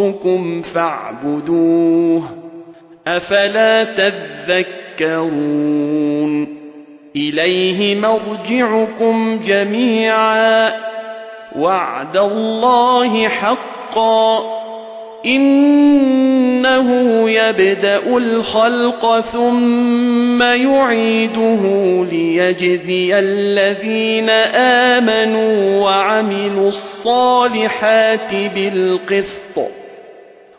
ربكم فاعبدوه أفلا تذكرون إليه مرجعكم جميعا وعد الله حقا إنه يبدأ الخلق ثم يعيده ليجزي الذين آمنوا وعملوا الصالحات بالقسط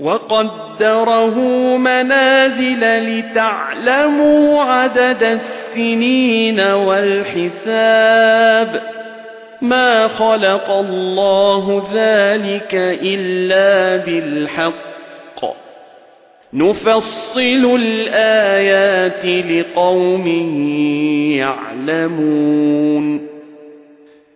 وقدره منازل لتعلموا عدد السنين والحساب. ما خلق الله ذلك إلا بالحق. نفصل الآيات لقوم يعلمون.